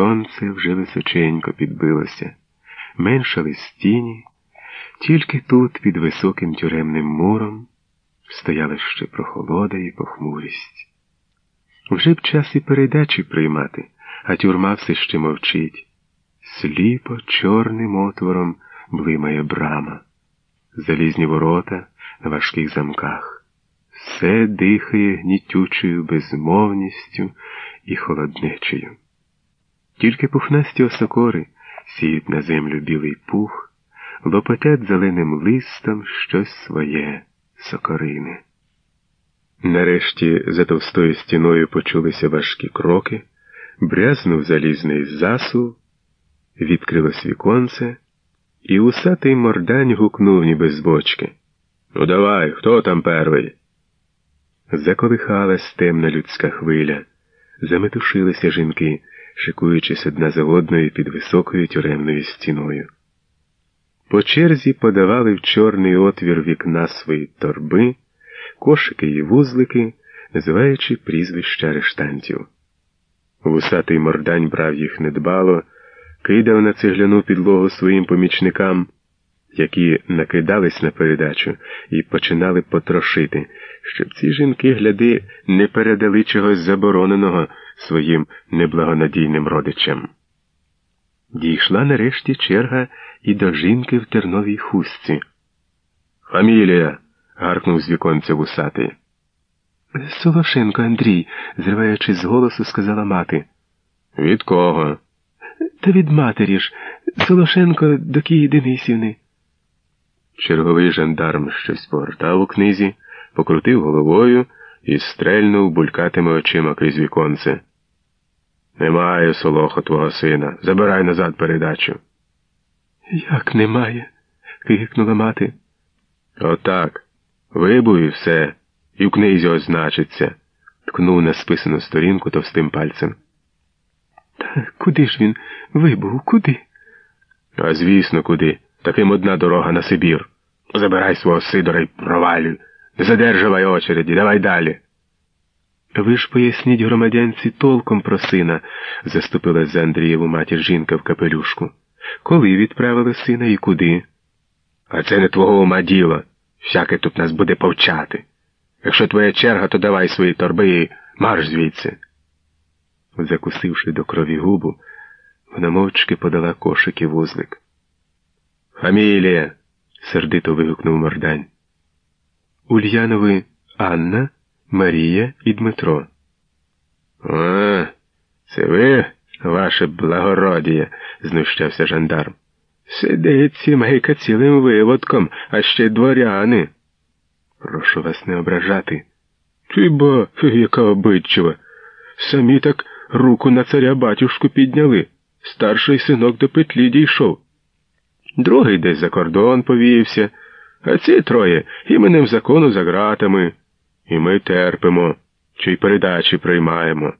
сонце вже височенько підбилося, меншали стіні, тільки тут, під високим тюремним муром, стояла ще прохолода і похмурість. Вже б час і передачі приймати, а тюрма все ще мовчить. Сліпо чорним отвором блимає брама, залізні ворота на важких замках. Все дихає гнітючою безмовністю і холоднечею. Тільки пухнасті осокори сіють на землю білий пух, лопотять зеленим листом щось своє сокорине. Нарешті за товстою стіною почулися важкі кроки, брязнув залізний засув, відкрилось віконце, і усатий мордань гукнув ніби з бочки. Ну, давай, хто там перший? Заколихалась темна людська хвиля, заметушилися жінки, шикуючись одна за одною під високою тюремною стіною. По черзі подавали в чорний отвір вікна свої торби, кошики і вузлики, називаючи прізвища арештантів. Вусатий мордань брав їх недбало, кидав на цегляну підлогу своїм помічникам які накидались на передачу і починали потрошити, щоб ці жінки, гляди, не передали чогось забороненого своїм неблагонадійним родичам. Дійшла нарешті черга і до жінки в терновій хустці. Фамілія. гаркнув з віконця вусатий. Солошенко Андрій, зриваючись з голосу, сказала мати. Від кого? Та від матері ж. Солошенко до Кії Денисівни. Черговий жандарм щось погортав у книзі, покрутив головою і стрельнув булькатими очима крізь віконце. Немає, солохо, твого сина. Забирай назад передачу. Як немає? крикнула мати. Отак. Вибув і все, і в книзі означиться, ткнув на списану сторінку товстим пальцем. Та куди ж він вибув? Куди? А звісно, куди. Таким одна дорога на Сибір. Забирай свого Сидора й провалюй. Не задержавай очереді, давай далі. Ви ж поясніть громадянці толком про сина, заступила за Андрієву матір жінка в капелюшку. Коли відправили сина і куди? А це не твого ума діло. Всяке тут нас буде повчати. Якщо твоя черга, то давай свої торби і марш звідси. Закусивши до крові губу, вона мовчки подала кошик і вузлик. Фамілія сердито вигукнув Мордань. Ульянови Анна, Марія і Дмитро. А, це ви, ваше благородіє, знущався жандарм. Сидить сімейка цілим виводком, а ще й дворяни. Прошу вас не ображати. Ти бо, яка обидчива. Самі так руку на царя батюшку підняли. Старший синок до петлі дійшов другий десь за кордон повіявся, а ці троє іменем закону за ґратами. І ми терпимо, чи й передачі приймаємо.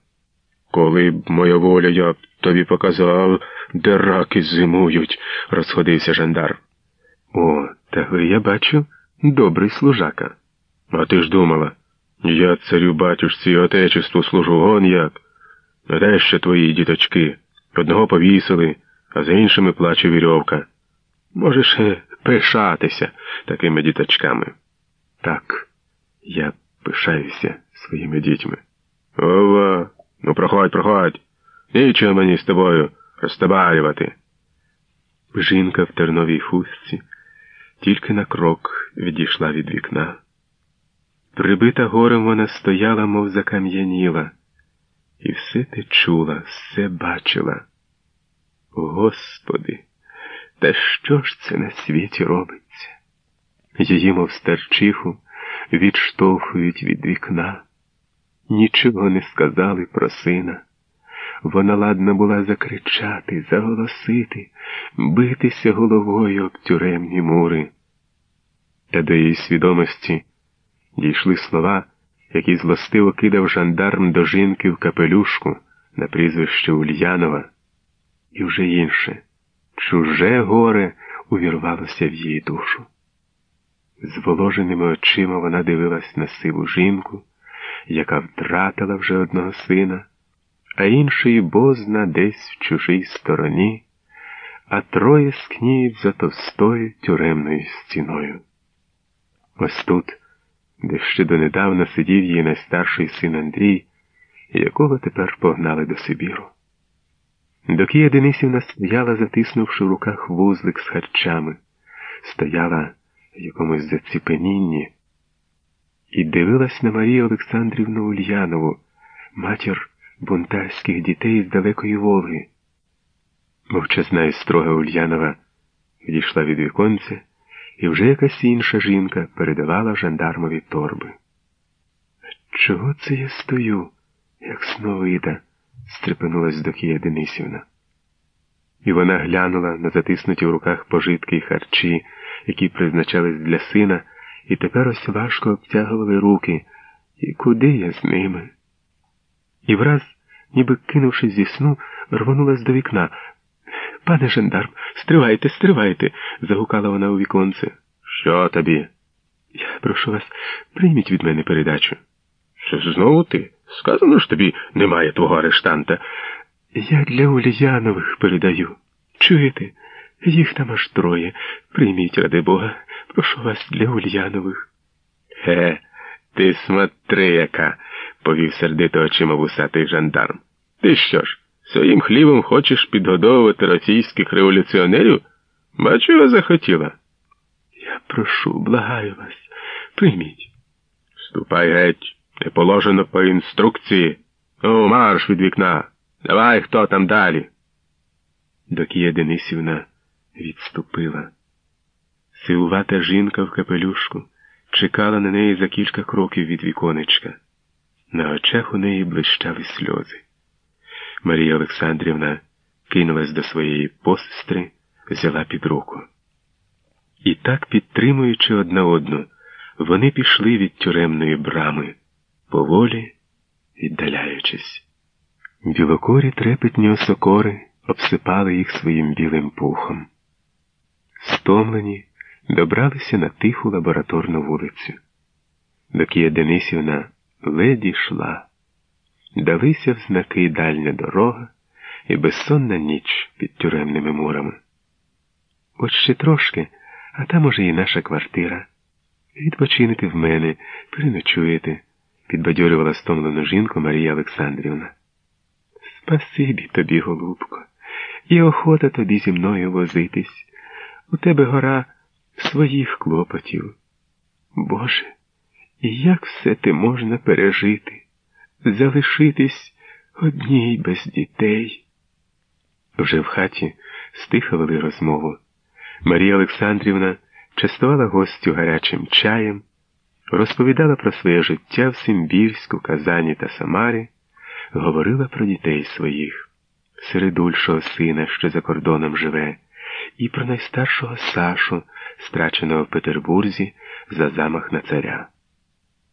Коли б моя воля, я б тобі показав, де раки зимують, розходився жандар. О, та ви, я бачу, добрий служака. А ти ж думала, я царю батюшці отечеству служу гон як. А де ще твої діточки? Одного повісили, а за іншими плаче вірьовка. Можеш е, пишатися такими діточками. Так, я пишаюся своїми дітьми. Ова, ну проходь, проходь. Нічого мені з тобою розтабалювати. Жінка в терновій хустці тільки на крок відійшла від вікна. Прибита горем вона стояла, мов закам'яніла, і все те чула, все бачила. Господи! Та що ж це на світі робиться? Її, мов старчиху, відштовхують від вікна. Нічого не сказали про сина. Вона ладна була закричати, заголосити, битися головою об тюремні мури. Та до її свідомості дійшли слова, які злостиво кидав жандарм до жінки в капелюшку на прізвище Ульянова, і вже інше. Чуже горе увірвалося в її душу. Зволоженими очима вона дивилась на сиву жінку, яка втратила вже одного сина, а інший бозна десь в чужій стороні, а троє скніють за товстою тюремною стіною. Ось тут, де ще донедавна сидів її найстарший син Андрій, якого тепер погнали до Сибіру. Докія Денисівна стояла, затиснувши в руках вузлик з харчами, стояла якомусь заціпенінні і дивилась на Марію Олександрівну Ульянову, матір бунтарських дітей з далекої Волги. Мовчазна і строга Ульянова відійшла від віконця, і вже якась інша жінка передавала жандармові торби. Чого це я стою, як сновида? стрепенулась Докія Денисівна. І вона глянула на затиснуті в руках пожитки й харчі, які призначались для сина, і тепер ось важко обтягували руки. І куди я з ними? І враз, ніби кинувшись зі сну, рвонулась до вікна. Пане жандарм, стривайте, стривайте, загукала вона у віконце. Що тобі? Я прошу вас, прийміть від мене передачу. Що знову ти? Сказано ж тобі, немає твого арештанта. Я для Ульянових передаю. Чуєте? Їх там аж троє. Прийміть, ради Бога, прошу вас для Ульянових. Ге, ти смотри, яка, повів сердито очима вусатий жандарм. Ти що ж, своїм хлібом хочеш підгодовувати російських революціонерів? Бачу, захотіла. Я прошу, благаю вас, прийміть. Ступай геть. Не положено по інструкції. Ну, марш від вікна. Давай хто там далі. Докія Денисівна відступила. Силувата жінка в капелюшку чекала на неї за кілька кроків від віконечка. На очах у неї блищали сльози. Марія Олександрівна кинулась до своєї посестри, взяла під руку. І так, підтримуючи одна одну, вони пішли від тюремної брами поволі віддаляючись. Білокорі трепетні осокори обсипали їх своїм білим пухом. Стомлені, добралися на тиху лабораторну вулицю. Докія Денисівна леді йшла, далися в знаки дальня дорога і безсонна ніч під тюремними мурами. От ще трошки, а там уже і наша квартира. Відпочинете в мене, переночуєте підбадьорювала стомлену жінку Марія Олександрівна. Спасибі тобі, голубко, і охота тобі зі мною возитись. У тебе гора своїх клопотів. Боже, як все те можна пережити, залишитись одній без дітей? Вже в хаті стихували розмову. Марія Олександрівна частувала гостю гарячим чаєм розповідала про своє життя в Симбірську, Казані та Самарі, говорила про дітей своїх, середульшого сина, що за кордоном живе, і про найстаршого Сашу, страченого в Петербурзі за замах на царя.